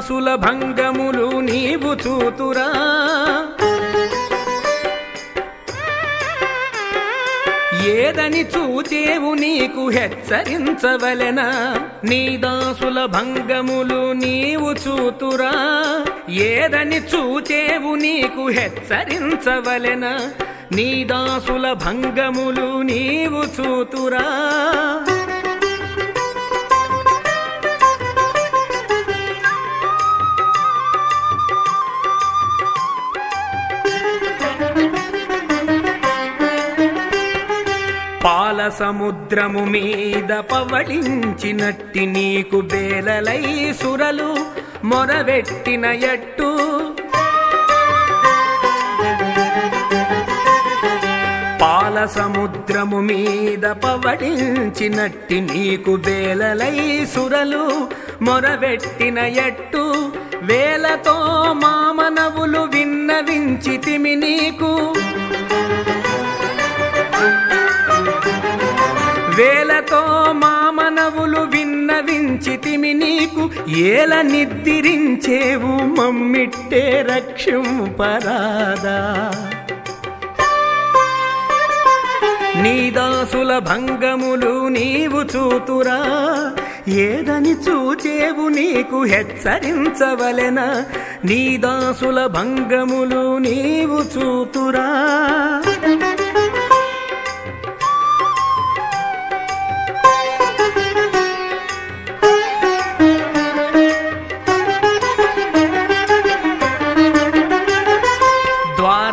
దాసుల భంగములు నీవు చూతురా. ఏదని చూచేవు నీకు హెచ్చరించవలెనా? నీ దాసుల భంగములు నీవు చూతురా. ఏదని చూచేవు నీకు హెచ్చరించవలెనా? నీ దాసుల భంగములు నీవు చూతురా. పాల సముద్రము మీద పవళించినట్టి నీకు బేలలై సురలు మొరవెట్టిన ఎట్టు. పాల సముద్రము మీద పవడించినట్టి నీకు బేలలై సురలు మొరవెట్టిన ఎట్టు. వేలతో మామనవులు విన్నవించితిమి నీకు. ఏలతో మామనవులు విన్నవించితిమి నీకు ఏల నిద్దిరించేవు మమ్మిట్టే రక్షింపరాదా నీ దాసుల భంగములు నీవు చూతురా ఏదని చూచేవు నీకు హెచ్చరించవలెన? నీ దాసుల భంగములు నీవు చూతురా.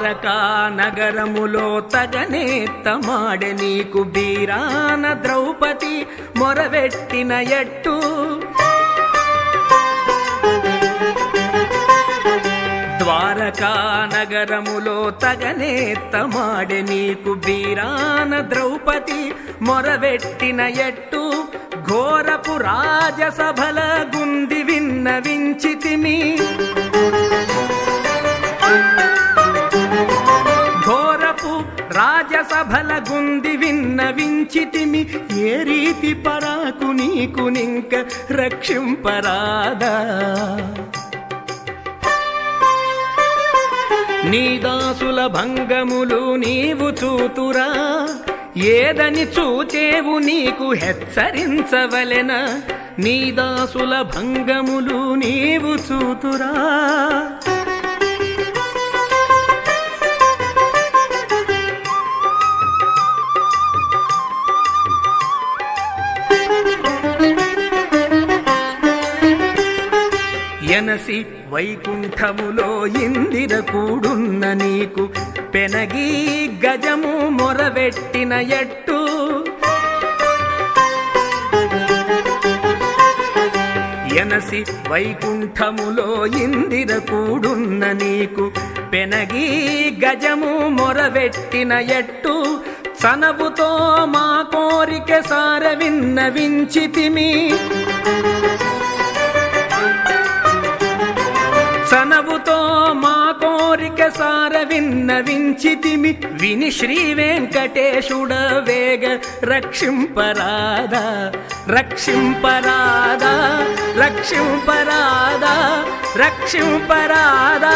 ద్వారకా నగరములో తగనేత్తమాడె నీకు బీరాన ద్రౌపది మొరవెట్టిన ఎట్టు. ద్వారకా నగరములో తగనేత్తమాడె నీకు బీరాన ద్రౌపది మొరవెట్టిన ఎట్టు. ఘోరపు రాజసభల గుంది విన్నవించితిమి. రాజసభల గుంది విన్నవించితిమి ఏ రీతి పరాకు నీకు నింక రక్షింపరాదా? నీ దాసుల భంగములు నీవు చూతురా. ఏదని చూచేవు నీకు హెచ్చరించవలెనా. నీ దాసుల భంగములు నీవు చూతురా. ఎనసి వైకుంఠములో ఇందిర కూడున్న నీకు పెనగి గజము మొరవెట్టిన ఎట్టు. ఎనసి వైకుంఠములో ఇందిర కూడున్న నీకు పెనగి గజము మొరవెట్టిన ఎట్టు. సనబుతో మా కోరిక సార విన్నవించితిమి కోరిక సార విన్నవించితిమి విని శ్రీ వెంకటేశుడ వేగ రక్షింపరాదా రక్షింపరాదా రక్షింపరాదా రక్షింపరాదా.